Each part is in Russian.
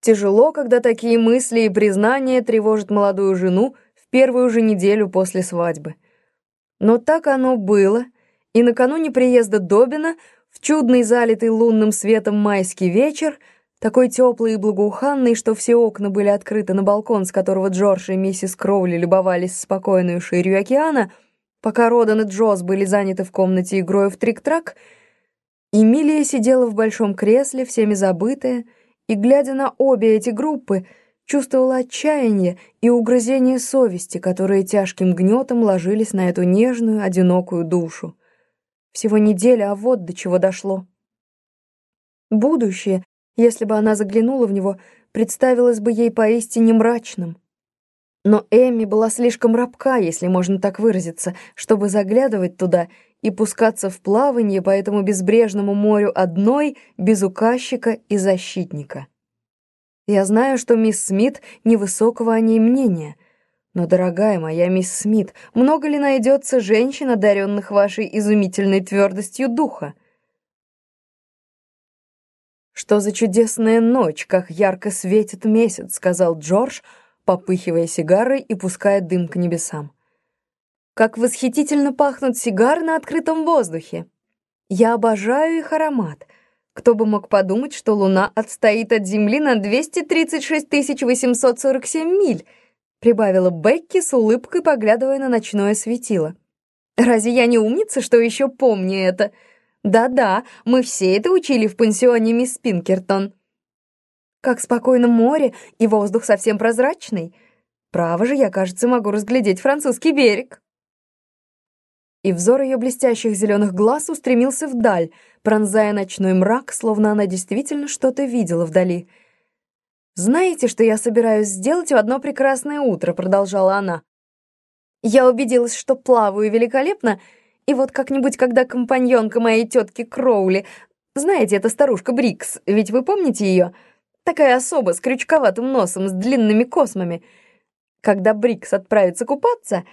Тяжело, когда такие мысли и признания тревожат молодую жену в первую же неделю после свадьбы. Но так оно было, и накануне приезда Добина в чудный залитый лунным светом майский вечер, такой теплый и благоуханный, что все окна были открыты на балкон, с которого Джордж и миссис Кроули любовались спокойной ширью океана, пока Родан и Джоз были заняты в комнате игрой в трик-трак, Эмилия сидела в большом кресле, всеми забытая, и, глядя на обе эти группы, чувствовала отчаяние и угрызение совести, которые тяжким гнетом ложились на эту нежную, одинокую душу. Всего неделя, а вот до чего дошло. Будущее, если бы она заглянула в него, представилось бы ей поистине мрачным. Но Эмми была слишком рабка, если можно так выразиться, чтобы заглядывать туда и пускаться в плавание по этому безбрежному морю одной, без указчика и защитника. Я знаю, что мисс Смит невысокого о ней мнения. Но, дорогая моя мисс Смит, много ли найдется женщин, одаренных вашей изумительной твердостью духа? «Что за чудесная ночь, как ярко светит месяц», — сказал Джордж, попыхивая сигарой и пуская дым к небесам. Как восхитительно пахнут сигары на открытом воздухе. Я обожаю их аромат. Кто бы мог подумать, что Луна отстоит от Земли на 236 847 миль, прибавила Бекки с улыбкой, поглядывая на ночное светило. Разве я не умница, что еще помню это? Да-да, мы все это учили в пансионе мисс Пинкертон. Как спокойно море, и воздух совсем прозрачный. Право же, я, кажется, могу разглядеть французский берег и взор ее блестящих зеленых глаз устремился вдаль, пронзая ночной мрак, словно она действительно что-то видела вдали. «Знаете, что я собираюсь сделать в одно прекрасное утро?» — продолжала она. «Я убедилась, что плаваю великолепно, и вот как-нибудь, когда компаньонка моей тетки Кроули... Знаете, эта старушка Брикс, ведь вы помните ее? Такая особа с крючковатым носом, с длинными космами. Когда Брикс отправится купаться...»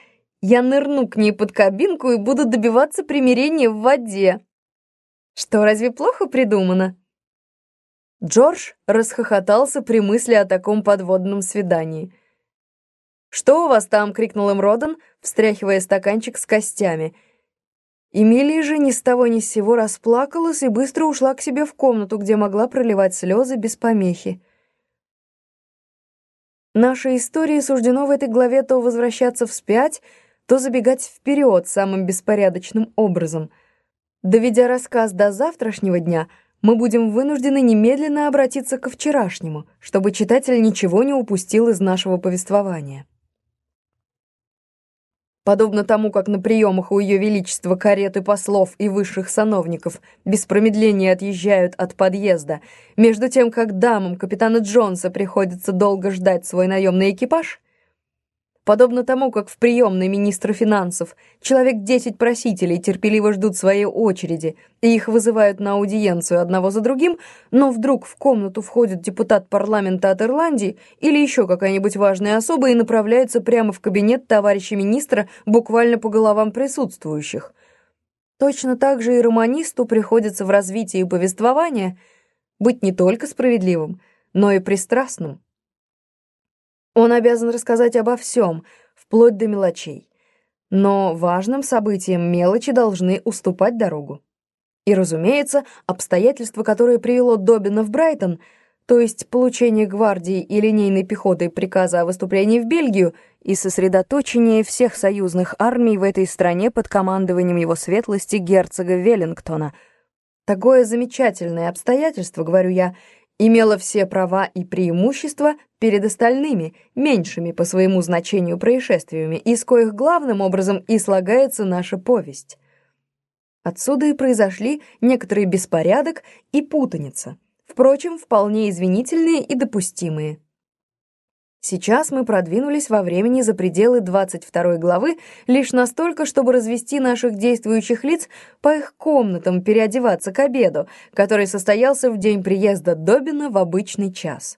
Я нырну к ней под кабинку и буду добиваться примирения в воде. Что, разве плохо придумано? Джордж расхохотался при мысли о таком подводном свидании. «Что у вас там?» — крикнул им Родан, встряхивая стаканчик с костями. Эмилия же ни с того ни с сего расплакалась и быстро ушла к себе в комнату, где могла проливать слезы без помехи. Нашей истории суждено в этой главе то возвращаться вспять, то забегать вперед самым беспорядочным образом. Доведя рассказ до завтрашнего дня, мы будем вынуждены немедленно обратиться ко вчерашнему, чтобы читатель ничего не упустил из нашего повествования. Подобно тому, как на приемах у Ее Величества кареты послов и высших сановников без промедления отъезжают от подъезда, между тем, как дамам капитана Джонса приходится долго ждать свой наемный экипаж, Подобно тому, как в приемной министра финансов человек десять просителей терпеливо ждут своей очереди и их вызывают на аудиенцию одного за другим, но вдруг в комнату входит депутат парламента от Ирландии или еще какая-нибудь важная особа и направляется прямо в кабинет товарища министра буквально по головам присутствующих. Точно так же и романисту приходится в развитии повествования быть не только справедливым, но и пристрастным. Он обязан рассказать обо всем, вплоть до мелочей. Но важным событиям мелочи должны уступать дорогу. И, разумеется, обстоятельства, которое привело Добина в Брайтон, то есть получение гвардии и линейной пехотой приказа о выступлении в Бельгию и сосредоточение всех союзных армий в этой стране под командованием его светлости герцога Веллингтона. Такое замечательное обстоятельство, говорю я, имела все права и преимущества перед остальными, меньшими по своему значению происшествиями, из коих главным образом и слагается наша повесть. Отсюда и произошли некоторый беспорядок и путаница, впрочем, вполне извинительные и допустимые. Сейчас мы продвинулись во времени за пределы 22 главы лишь настолько, чтобы развести наших действующих лиц по их комнатам переодеваться к обеду, который состоялся в день приезда Добина в обычный час.